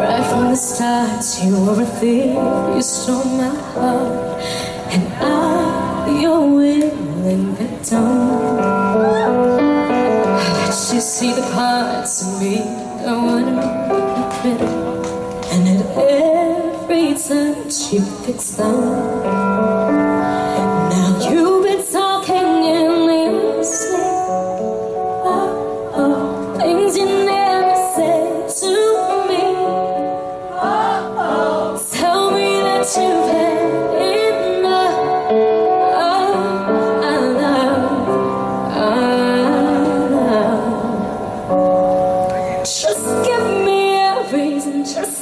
Right from the start, you were a thief. You stole my heart, and I'm your willing victim. Let you see the parts of me that wanna be and at every touch you fix them.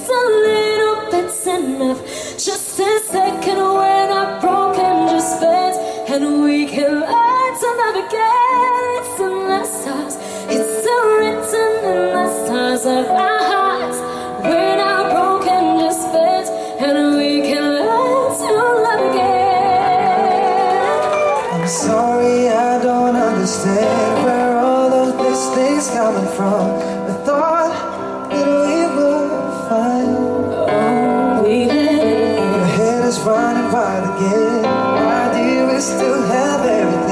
just a little bit's enough. Just a second when our broken just bends, and we can learn to love again. It's in the stars, it's written in the stars of our hearts. When our broken just bends, and we can learn to love again. I'm sorry, I don't understand where all of these things coming from. apart again. Why do we still have everything?